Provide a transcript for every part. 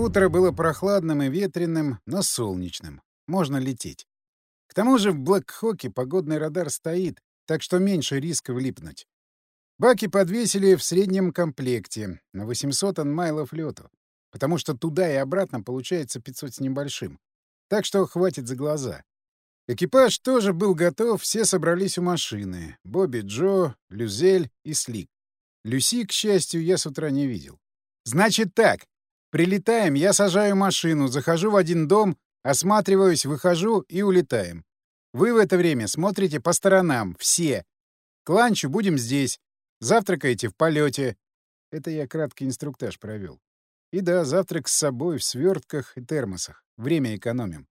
Утро было прохладным и ветреным, но солнечным. Можно лететь. К тому же в Блэкхоке погодный радар стоит, так что меньше риска влипнуть. Баки подвесили в среднем комплекте на 800 анмайлов лету, потому что туда и обратно получается 500 с небольшим. Так что хватит за глаза. Экипаж тоже был готов, все собрались у машины. Бобби, Джо, Люзель и Слик. Люси, к счастью, я с утра не видел. «Значит так. Прилетаем, я сажаю машину, захожу в один дом, осматриваюсь, выхожу и улетаем. Вы в это время смотрите по сторонам, все. К ланчу будем здесь. Завтракаете в полете. Это я краткий инструктаж провел. И да, завтрак с собой в свертках и термосах. Время экономим.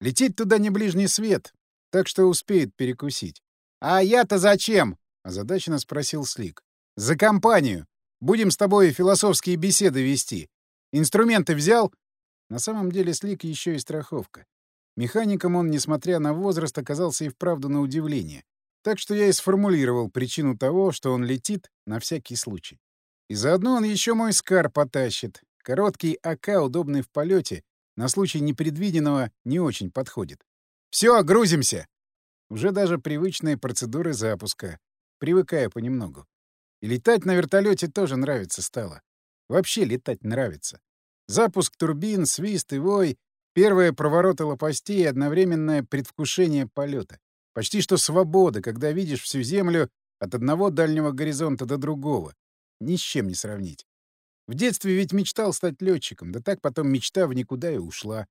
Лететь туда не ближний свет, так что успеет перекусить. «А я-то зачем?» — озадаченно спросил Слик. «За компанию. Будем с тобой философские беседы вести. Инструменты взял?» На самом деле Слик еще и страховка. Механиком он, несмотря на возраст, оказался и вправду на удивление. Так что я и сформулировал причину того, что он летит на всякий случай. И заодно он еще мой скар потащит. Короткий АК, удобный в полете, на случай непредвиденного не очень подходит. «Все, грузимся!» Уже даже привычные процедуры запуска. Привыкаю понемногу. И летать на вертолете тоже нравится стало. Вообще летать нравится. Запуск турбин, свист и вой, первые провороты лопастей и одновременное предвкушение полета. Почти что свобода, когда видишь всю Землю от одного дальнего горизонта до другого. Ни с чем не сравнить. В детстве ведь мечтал стать летчиком, да так потом мечта в никуда и ушла.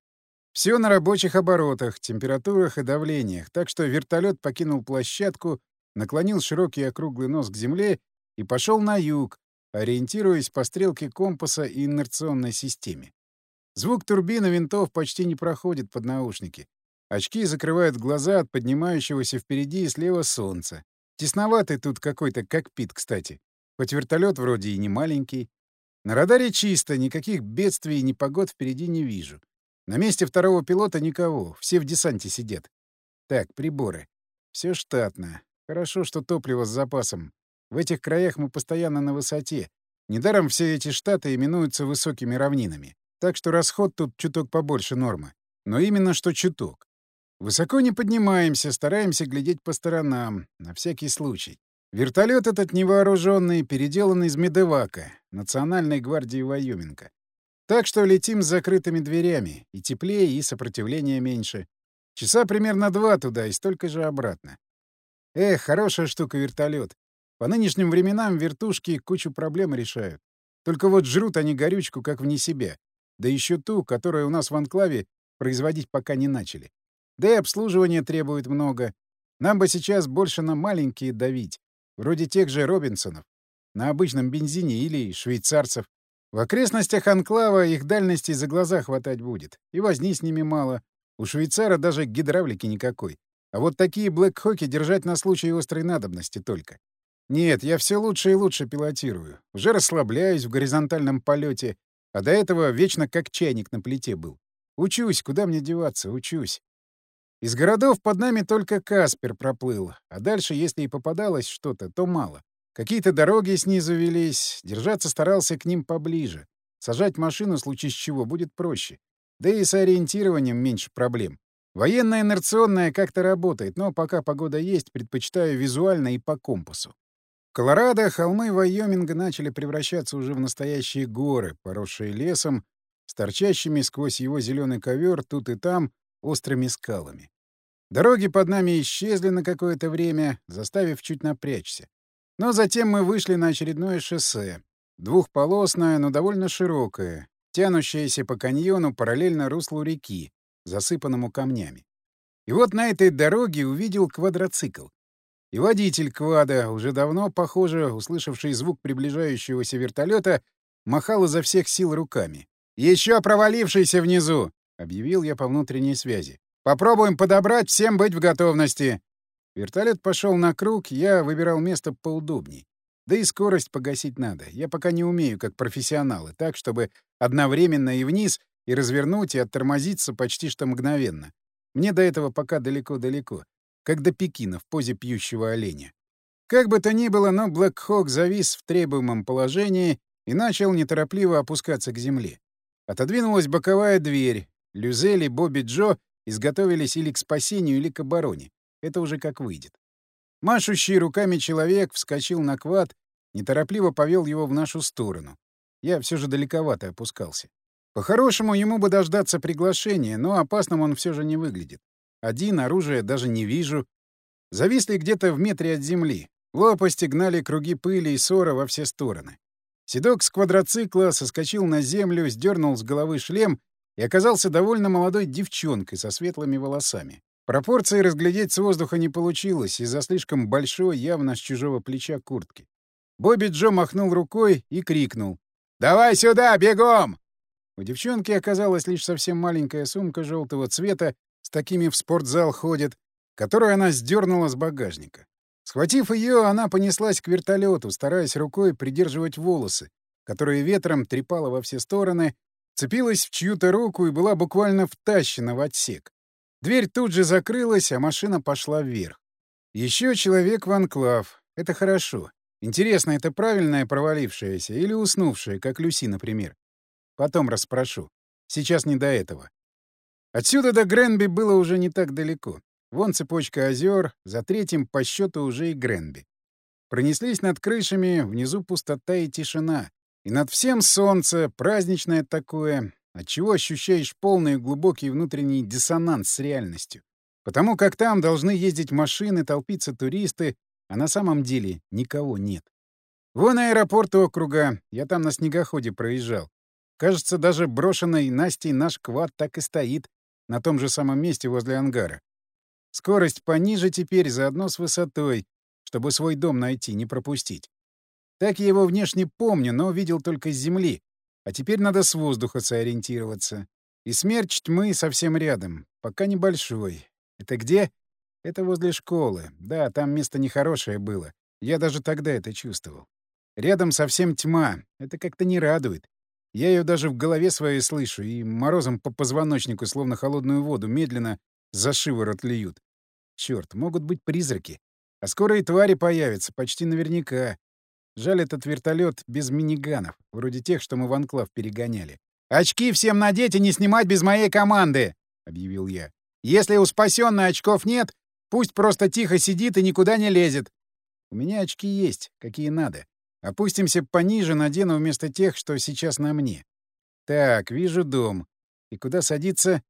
Все на рабочих оборотах, температурах и давлениях, так что вертолет покинул площадку, наклонил широкий округлый нос к земле и пошел на юг, ориентируясь по стрелке компаса и инерционной системе. Звук турбины винтов почти не проходит под наушники. Очки закрывают глаза от поднимающегося впереди и слева солнца. Тесноватый тут какой-то кокпит, кстати. Хоть вертолет вроде и не маленький. На радаре чисто, никаких бедствий и непогод впереди не вижу. На месте второго пилота никого, все в десанте сидят. Так, приборы. Все штатно. Хорошо, что топливо с запасом. В этих краях мы постоянно на высоте. Недаром все эти штаты именуются высокими равнинами. Так что расход тут чуток побольше нормы. Но именно что чуток. Высоко не поднимаемся, стараемся глядеть по сторонам, на всякий случай. Вертолет этот невооруженный, переделан из Медевака, Национальной гвардии Вайоминга. Так что летим с закрытыми дверями, и теплее, и сопротивления меньше. Часа примерно два туда и столько же обратно. Эх, хорошая штука вертолет. По нынешним временам вертушки кучу проблем решают. Только вот жрут они горючку как вне себя. Да еще ту, которая у нас в анклаве производить пока не начали. Да и обслуживание требует много. Нам бы сейчас больше на маленькие давить, вроде тех же Робинсонов, на обычном бензине или швейцарцев. В окрестностях анклава их дальности за глаза хватать будет, и возни с ними мало. У швейцара даже гидравлики никакой. А вот такие блэкхоки держать на случай острой надобности только. Нет, я все лучше и лучше пилотирую. Уже расслабляюсь в горизонтальном полете, а до этого вечно как чайник на плите был. Учусь, куда мне деваться, учусь. Из городов под нами только Каспер проплыл, а дальше, если и попадалось что-то, то мало. Какие-то дороги снизу велись, держаться старался к ним поближе. Сажать машину, в случае чего, будет проще. Да и с ориентированием меньше проблем. Военная инерционная как-то работает, но пока погода есть, предпочитаю визуально и по компасу. Колорадо холмы Вайоминга начали превращаться уже в настоящие горы, поросшие лесом, с торчащими сквозь его зеленый ковер тут и там острыми скалами. Дороги под нами исчезли на какое-то время, заставив чуть напрячься. Но затем мы вышли на очередное шоссе. Двухполосное, но довольно широкое, тянущееся по каньону параллельно руслу реки, засыпанному камнями. И вот на этой дороге увидел квадроцикл. И водитель квада, уже давно, похоже, услышавший звук приближающегося вертолета, махал изо всех сил руками. «Еще провалившийся внизу!» — объявил я по внутренней связи. «Попробуем подобрать, всем быть в готовности!» Вертолет пошел на круг, я выбирал место поудобней. Да и скорость погасить надо. Я пока не умею, как профессионалы, так, чтобы одновременно и вниз, и развернуть, и оттормозиться почти что мгновенно. Мне до этого пока далеко-далеко как до Пекина в позе пьющего оленя. Как бы то ни было, но Блэк Хок завис в требуемом положении и начал неторопливо опускаться к земле. Отодвинулась боковая дверь. Люзели, Бобби Джо изготовились или к спасению, или к обороне. Это уже как выйдет. Машущий руками человек вскочил на квад, неторопливо повел его в нашу сторону. Я все же далековато опускался. По-хорошему, ему бы дождаться приглашения, но опасным он все же не выглядит. Один, оружия даже не вижу. Зависли где-то в метре от земли. Лопасти гнали круги пыли и ссора во все стороны. Седок с квадроцикла соскочил на землю, сдернул с головы шлем и оказался довольно молодой девчонкой со светлыми волосами. Пропорции разглядеть с воздуха не получилось из-за слишком большой, явно с чужого плеча куртки. Бобби Джо махнул рукой и крикнул. «Давай сюда, бегом!» У девчонки оказалась лишь совсем маленькая сумка желтого цвета, с такими в спортзал ходит, которую она сдернула с багажника. Схватив ее, она понеслась к вертолету, стараясь рукой придерживать волосы, которые ветром трепала во все стороны, цепилась в чью-то руку и была буквально втащена в отсек. Дверь тут же закрылась, а машина пошла вверх. Еще человек в анклав. Это хорошо. Интересно, это правильное провалившееся или уснувшее, как Люси, например? Потом расспрошу. Сейчас не до этого. Отсюда до Гренби было уже не так далеко. Вон цепочка озер, за третьим по счету уже и Гренби. Пронеслись над крышами, внизу пустота и тишина. И над всем солнце, праздничное такое, отчего ощущаешь полный глубокий внутренний диссонанс с реальностью. Потому как там должны ездить машины, толпиться туристы, а на самом деле никого нет. Вон аэропорт округа, я там на снегоходе проезжал. Кажется, даже брошенный Настей наш квад так и стоит на том же самом месте возле ангара. Скорость пониже теперь, заодно с высотой, чтобы свой дом найти, не пропустить. Так я его внешне помню, но видел только с земли, а теперь надо с воздуха сориентироваться. И смерч тьмы совсем рядом, пока небольшой. Это где? Это возле школы. Да, там место нехорошее было. Я даже тогда это чувствовал. Рядом совсем тьма. Это как-то не радует. Я ее даже в голове своей слышу, и морозом по позвоночнику, словно холодную воду, медленно за шиворот льют. Черт, могут быть призраки. А скоро и твари появятся, почти наверняка. Жаль этот вертолет без миниганов, вроде тех, что мы в анклав перегоняли. «Очки всем надеть и не снимать без моей команды!» — объявил я. «Если у спасенной очков нет, пусть просто тихо сидит и никуда не лезет. У меня очки есть, какие надо. Опустимся пониже, надену вместо тех, что сейчас на мне. Так, вижу дом. И куда садиться?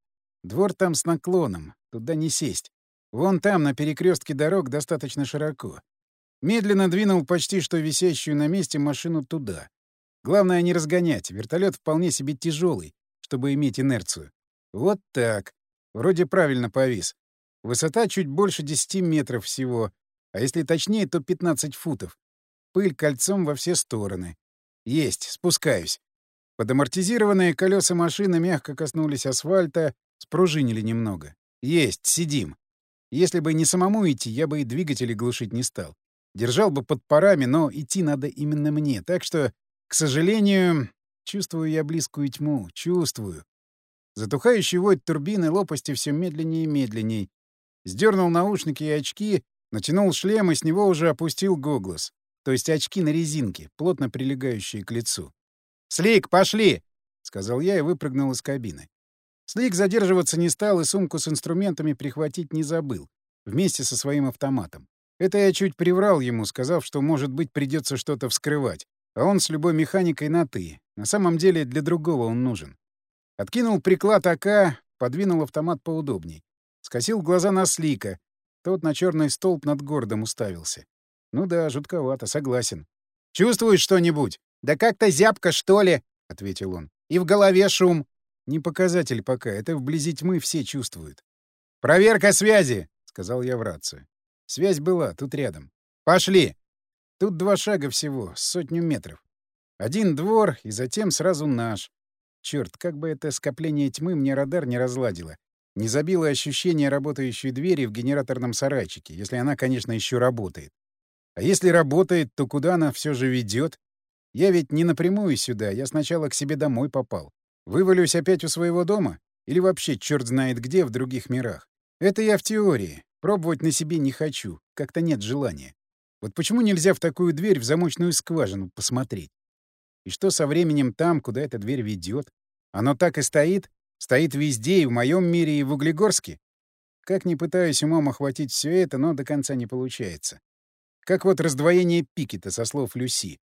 Двор там с наклоном. Туда не сесть. Вон там, на перекрестке дорог, достаточно широко. Медленно двинул почти что висящую на месте машину туда. Главное не разгонять. Вертолет вполне себе тяжелый, чтобы иметь инерцию. Вот так. Вроде правильно повис. Высота чуть больше 10 метров всего, а если точнее, то 15 футов. Пыль кольцом во все стороны. Есть, спускаюсь. Подамортизированные колеса машины мягко коснулись асфальта, спружинили немного. Есть, сидим. Если бы не самому идти, я бы и двигатели глушить не стал. Держал бы под парами, но идти надо именно мне. Так что, к сожалению, чувствую я близкую тьму. Чувствую. Затухающий вой турбины лопасти все медленнее и медленней. Сдернул наушники и очки, натянул шлем и с него уже опустил гоглас. То есть очки на резинке, плотно прилегающие к лицу. «Слик, пошли!» — сказал я и выпрыгнул из кабины. Слик задерживаться не стал и сумку с инструментами прихватить не забыл, вместе со своим автоматом. Это я чуть приврал ему, сказав, что, может быть, придется что-то вскрывать, а он с любой механикой на «ты». На самом деле для другого он нужен. Откинул приклад АК, подвинул автомат поудобней. Скосил глаза на Слика. Тот на черный столб над городом уставился. Ну да, жутковато, согласен. «Чувствуешь что-нибудь?» «Да как-то зябко, что ли?» — ответил он. «И в голове шум». «Не показатель пока, это вблизи тьмы все чувствуют». «Проверка связи!» — сказал я в рацию. Связь была, тут рядом. «Пошли!» Тут два шага всего, сотню метров. Один двор, и затем сразу наш. Черт, как бы это скопление тьмы мне радар не разладило. Не забило ощущение работающей двери в генераторном сарайчике, если она, конечно, еще работает. А если работает, то куда она все же ведет? Я ведь не напрямую сюда, я сначала к себе домой попал. Вывалюсь опять у своего дома? Или вообще черт знает где, в других мирах? Это я в теории. Пробовать на себе не хочу, как-то нет желания. Вот почему нельзя в такую дверь в замочную скважину посмотреть? И что со временем там, куда эта дверь ведет? Оно так и стоит? Стоит везде, и в моем мире, и в Углегорске? Как ни пытаюсь умом охватить все это, но до конца не получается. Как вот раздвоение Пикета со слов Люси.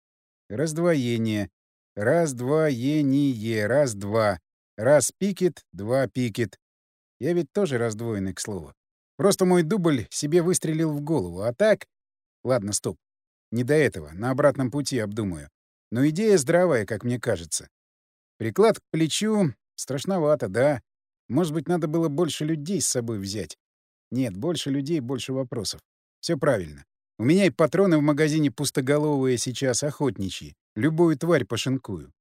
Раздвоение. Раздвоение. Раз-два. Раз Пикет, два Пикет. Я ведь тоже раздвоенный, к слову. Просто мой дубль себе выстрелил в голову. А так... Ладно, стоп. Не до этого. На обратном пути обдумаю. Но идея здравая, как мне кажется. Приклад к плечу страшновато, да. Может быть, надо было больше людей с собой взять. Нет, больше людей, больше вопросов. Все правильно. У меня и патроны в магазине пустоголовые сейчас охотничьи. Любую тварь пошинкую.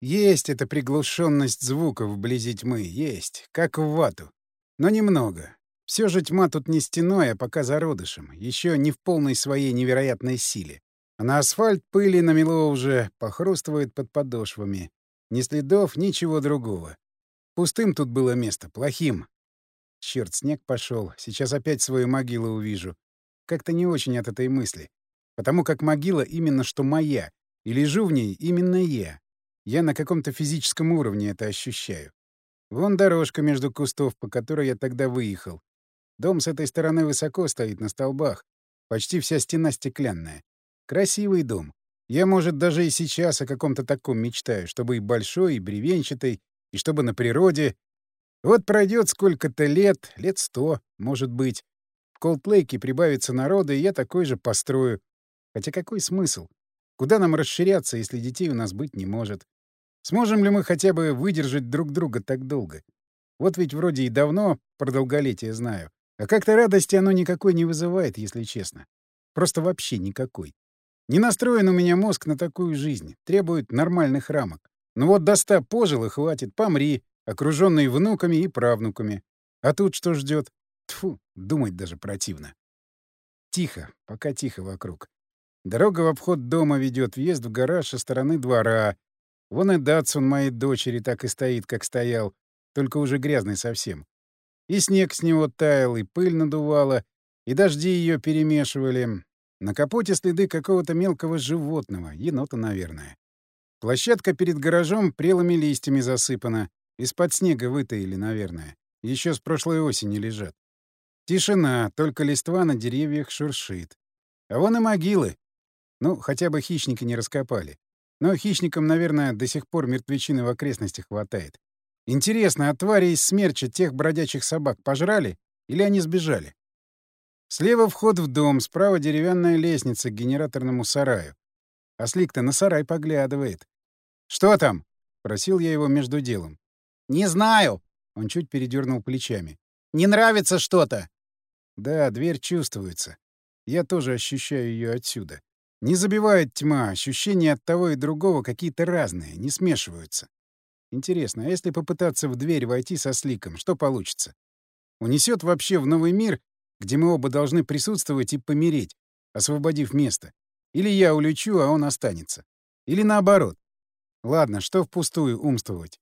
Есть эта приглушенность звуков вблизи тьмы, есть, как в вату. Но немного. Все же тьма тут не стеной, а пока зародышем, еще не в полной своей невероятной силе. А на асфальт пыли намело уже, похрустывает под подошвами. Ни следов, ничего другого. Пустым тут было место, плохим. Черт, снег пошел. Сейчас опять свою могилу увижу. Как-то не очень от этой мысли. Потому как могила именно что моя, и лежу в ней именно я. Я на каком-то физическом уровне это ощущаю. Вон дорожка между кустов, по которой я тогда выехал. Дом с этой стороны высоко стоит на столбах. Почти вся стена стеклянная. Красивый дом. Я, может, даже и сейчас о каком-то таком мечтаю, чтобы и большой, и бревенчатый, и чтобы на природе. Вот пройдет сколько-то лет, лет сто, может быть. В Колтлейке прибавится народа, и я такой же построю. Хотя какой смысл? Куда нам расширяться, если детей у нас быть не может? Сможем ли мы хотя бы выдержать друг друга так долго? Вот ведь вроде и давно про долголетие знаю. А как-то радости оно никакой не вызывает, если честно. Просто вообще никакой. Не настроен у меня мозг на такую жизнь. Требует нормальных рамок. Ну вот до ста пожил и хватит, помри, окруженный внуками и правнуками. А тут что ждет? Тфу, думать даже противно. Тихо, пока тихо вокруг. Дорога в обход дома ведет, въезд в гараж со стороны двора. Вон и Датсон моей дочери так и стоит, как стоял, только уже грязный совсем. И снег с него таял, и пыль надувала, и дожди ее перемешивали. На капоте следы какого-то мелкого животного, енота, наверное. Площадка перед гаражом прелыми листьями засыпана. Из-под снега вытаили, наверное. Еще с прошлой осени лежат. Тишина, только листва на деревьях шуршит. А вон и могилы. Ну, хотя бы хищники не раскопали. Но хищникам, наверное, до сих пор мертвечины в окрестностях хватает. Интересно, а твари из смерча тех бродячих собак пожрали или они сбежали? Слева вход в дом, справа деревянная лестница к генераторному сараю. А Слик-то на сарай поглядывает. «Что там?» — просил я его между делом. «Не знаю!» — он чуть передернул плечами. «Не нравится что-то!» Да, дверь чувствуется. Я тоже ощущаю ее отсюда. Не забивает тьма, ощущения от того и другого какие-то разные, не смешиваются. Интересно, а если попытаться в дверь войти со Сликом, что получится? Унесет вообще в новый мир, где мы оба должны присутствовать и помереть, освободив место? Или я улечу, а он останется. Или наоборот. Ладно, что впустую умствовать.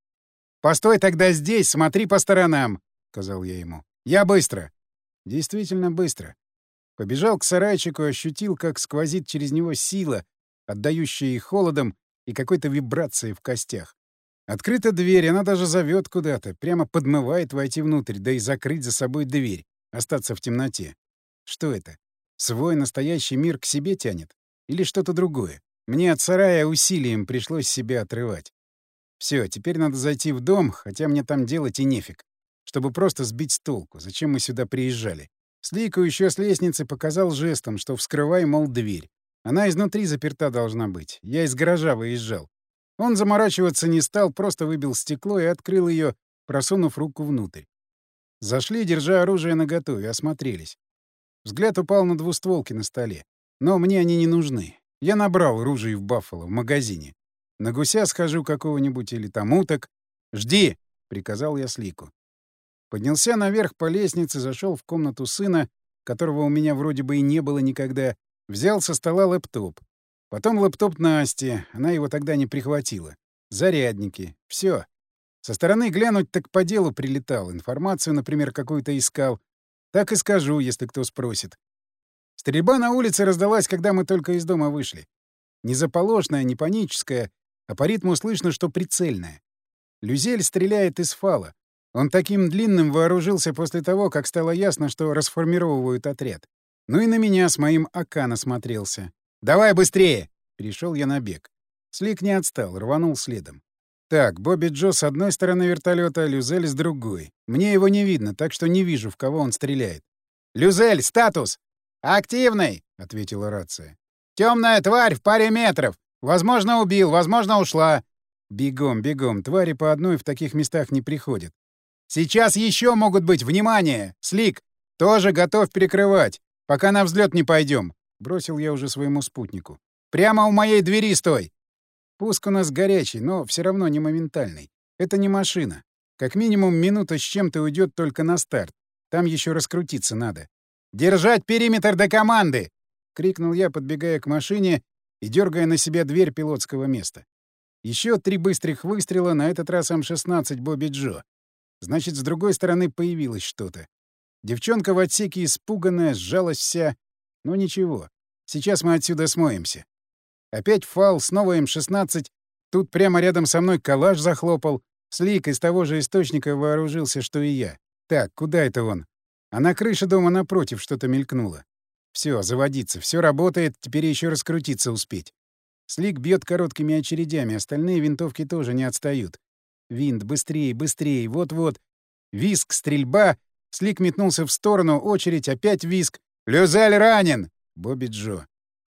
«Постой тогда здесь, смотри по сторонам», — сказал я ему. «Я быстро». Действительно быстро. Побежал к сарайчику ощутил, как сквозит через него сила, отдающая и холодом, и какой-то вибрацией в костях. Открыта дверь, она даже зовет куда-то, прямо подмывает войти внутрь, да и закрыть за собой дверь, остаться в темноте. Что это? Свой настоящий мир к себе тянет? Или что-то другое. Мне от сарая усилием пришлось себя отрывать. Все, теперь надо зайти в дом, хотя мне там делать и нефиг. Чтобы просто сбить с толку, зачем мы сюда приезжали. Слику еще с лестницы показал жестом, что вскрывай, мол, дверь. Она изнутри заперта должна быть. Я из гаража выезжал. Он заморачиваться не стал, просто выбил стекло и открыл ее, просунув руку внутрь. Зашли, держа оружие наготове, осмотрелись. Взгляд упал на двустволки на столе. Но мне они не нужны. Я набрал ружей в Баффало, в магазине. На гуся схожу какого-нибудь или там уток. «Жди!» — приказал я Слику. Поднялся наверх по лестнице, зашел в комнату сына, которого у меня вроде бы и не было никогда, взял со стола лэптоп. Потом лэптоп Насти, она его тогда не прихватила. Зарядники. Все. Со стороны глянуть так по делу прилетал, информацию, например, какую-то искал. Так и скажу, если кто спросит. Стрельба на улице раздалась, когда мы только из дома вышли. Не заполошная, не паническая, а по ритму слышно, что прицельная. Люзель стреляет из фала. Он таким длинным вооружился после того, как стало ясно, что расформировывают отряд. Ну и на меня с моим АК насмотрелся. «Давай быстрее!» — перешел я на бег. Слик не отстал, рванул следом. Так, Бобби Джо с одной стороны вертолета, Люзель с другой. Мне его не видно, так что не вижу, в кого он стреляет. «Люзель, статус!» «Активный!» — ответила рация. «Темная тварь в паре метров! Возможно, убил, возможно, ушла!» «Бегом, бегом, твари по одной в таких местах не приходят. Сейчас еще могут быть, внимание! Слик! Тоже готов перекрывать, пока на взлет не пойдем!» — бросил я уже своему спутнику. «Прямо у моей двери стой!» Пуск у нас горячий, но все равно не моментальный. Это не машина. Как минимум минута с чем-то уйдет только на старт. Там еще раскрутиться надо. «Держать периметр до команды!» — крикнул я, подбегая к машине и дергая на себя дверь пилотского места. Еще три быстрых выстрела, на этот раз М-16 Бобби Джо. Значит, с другой стороны появилось что-то. Девчонка в отсеке испуганная, сжалась вся. Ну ничего, сейчас мы отсюда смоемся. Опять фал, снова М-16. Тут прямо рядом со мной калаш захлопал. Слик из того же источника вооружился, что и я. Так, куда это он? А на крыше дома напротив что-то мелькнуло. Все, заводиться, все работает, теперь еще раскрутиться успеть. Слик бьет короткими очередями, остальные винтовки тоже не отстают. Винт, быстрее, быстрее, вот-вот. Виск, стрельба. Слик метнулся в сторону, очередь, опять виск. «Люзель ранен!» Бобби Джо.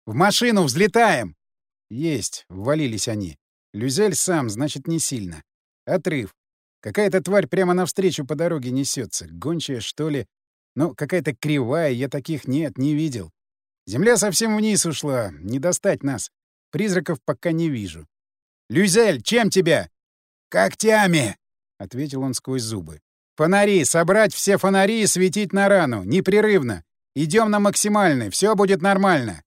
«В машину взлетаем!» Есть, ввалились они. Люзель сам, значит, не сильно. Отрыв. Какая-то тварь прямо навстречу по дороге несется, Гончая, что ли? Но какая-то кривая, я таких нет, не видел. Земля совсем вниз ушла, не достать нас. Призраков пока не вижу. «Люзель, чем тебя?» «Когтями!» — ответил он сквозь зубы. «Фонари! Собрать все фонари и светить на рану! Непрерывно! Идем на максимальный, все будет нормально!»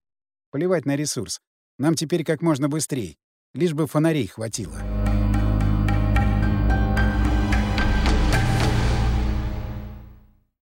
Плевать на ресурс. Нам теперь как можно быстрее. Лишь бы фонарей хватило.